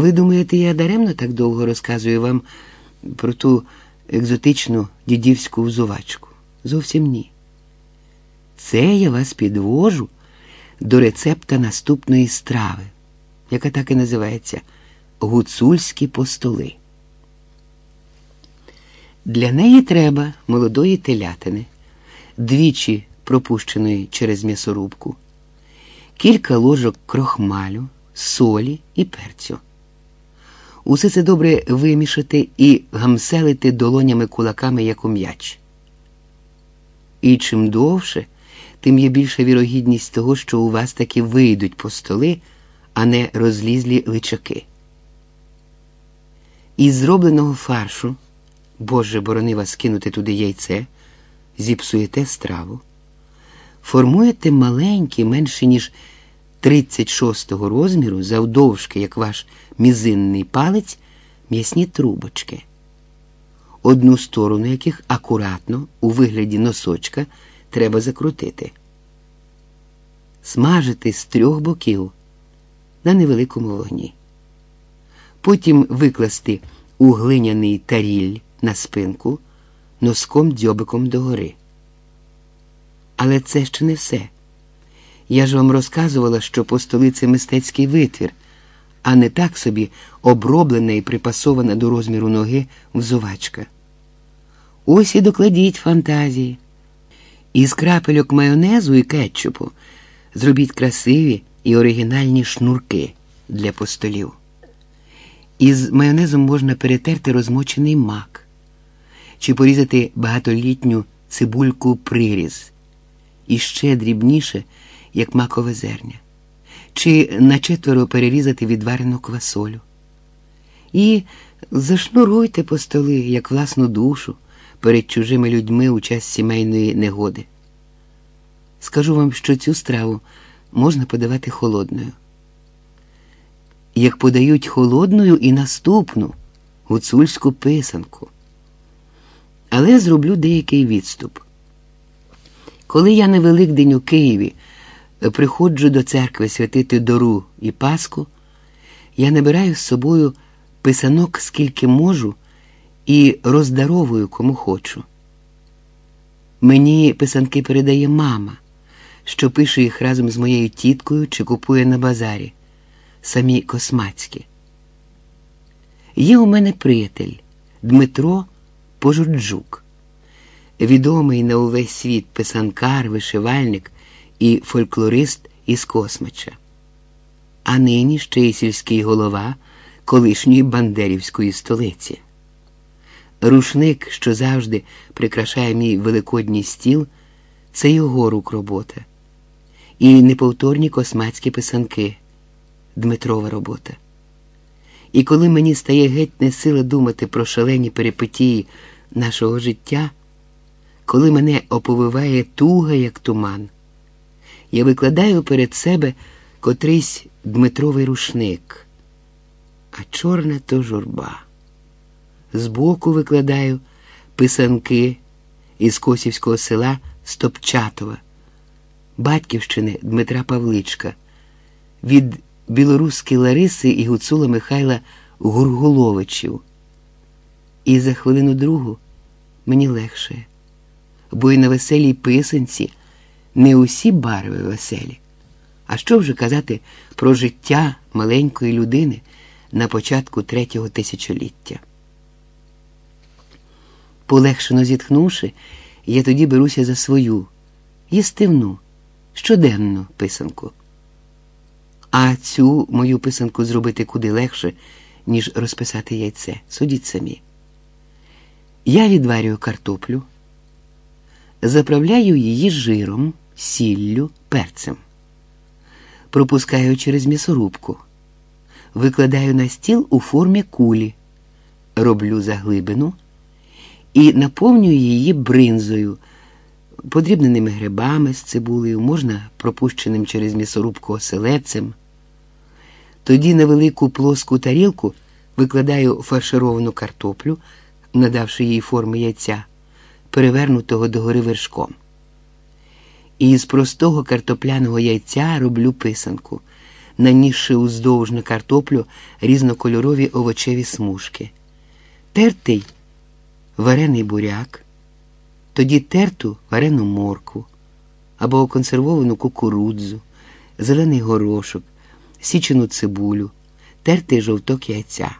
Ви думаєте, я даремно так довго розказую вам про ту екзотичну дідівську взувачку? Зовсім ні. Це я вас підвожу до рецепта наступної страви, яка так і називається гуцульські постоли. Для неї треба молодої телятини, двічі пропущеної через м'ясорубку, кілька ложок крохмалю, солі і перцю. Усе це добре вимішати і гамселити долонями кулаками, як у м'яч. І чим довше, тим є більша вірогідність того, що у вас таки вийдуть по столи, а не розлізлі личаки. Із зробленого фаршу, Боже борони вас кинути туди яйце, зіпсуєте страву, формуєте маленькі, менше, ніж 36-го розміру, завдовжки, як ваш мізинний палець, м'ясні трубочки, одну сторону яких акуратно у вигляді носочка треба закрутити, смажити з трьох боків на невеликому вогні. Потім викласти у глиняний таріль на спинку носком дзьобиком догори. Але це ще не все. Я ж вам розказувала, що по столиці мистецький витвір, а не так собі оброблена і припасована до розміру ноги взувачка. Ось і докладіть фантазії. Із крапельок майонезу і кетчупу зробіть красиві і оригінальні шнурки для постолів. Із майонезом можна перетерти розмочений мак чи порізати багатолітню цибульку приріз і ще дрібніше, як макове зерня, чи на четверо перерізати відварену квасолю. І зашнуруйте по столи, як власну душу, перед чужими людьми у час сімейної негоди. Скажу вам, що цю страву можна подавати холодною. Як подають холодною і наступну гуцульську писанку. Але зроблю деякий відступ. Коли я на Великдень у Києві приходжу до церкви святити Дору і Пасху, я набираю з собою писанок скільки можу і роздаровую кому хочу. Мені писанки передає мама, що пише їх разом з моєю тіткою чи купує на базарі, самі космацькі. Є у мене приятель Дмитро Пожурджук, відомий на увесь світ писанкар, вишивальник і фольклорист із Космича, а нині ще й сільський голова колишньої Бандерівської столиці. Рушник, що завжди прикрашає мій великодній стіл, це його рук робота. І неповторні космацькі писанки Дмитрова робота. І коли мені стає геть не сила думати про шалені перипетії нашого життя, коли мене оповиває туга, як туман, я викладаю перед себе котрийсь Дмитровий рушник, а чорна то журба. Збоку викладаю писанки із Косівського села Стопчатова, батьківщини Дмитра Павличка, від білоруські Лариси і Гуцула Михайла Гурголовичів. І за хвилину другу мені легше, бо і на веселій писанці не усі барви веселі. А що вже казати про життя маленької людини на початку третього тисячоліття? Полегшено зітхнувши, я тоді беруся за свою їстивну, щоденну писанку. А цю мою писанку зробити куди легше, ніж розписати яйце. Судіть самі. Я відварюю картоплю, заправляю її жиром, сіллю, перцем, пропускаю через м'ясорубку, викладаю на стіл у формі кулі, роблю заглибину і наповнюю її бринзою, подрібненими грибами з цибулею, можна пропущеним через м'ясорубку оселедцем. Тоді на велику плоску тарілку викладаю фаршировану картоплю, надавши їй форми яйця, перевернутого догори вершком. І з простого картопляного яйця роблю писанку, нанісши уздовж на картоплю різнокольорові овочеві смужки, тертий варений буряк, тоді терту варену моркву або консервовану кукурудзу, зелений горошок, січену цибулю, тертий жовток яйця.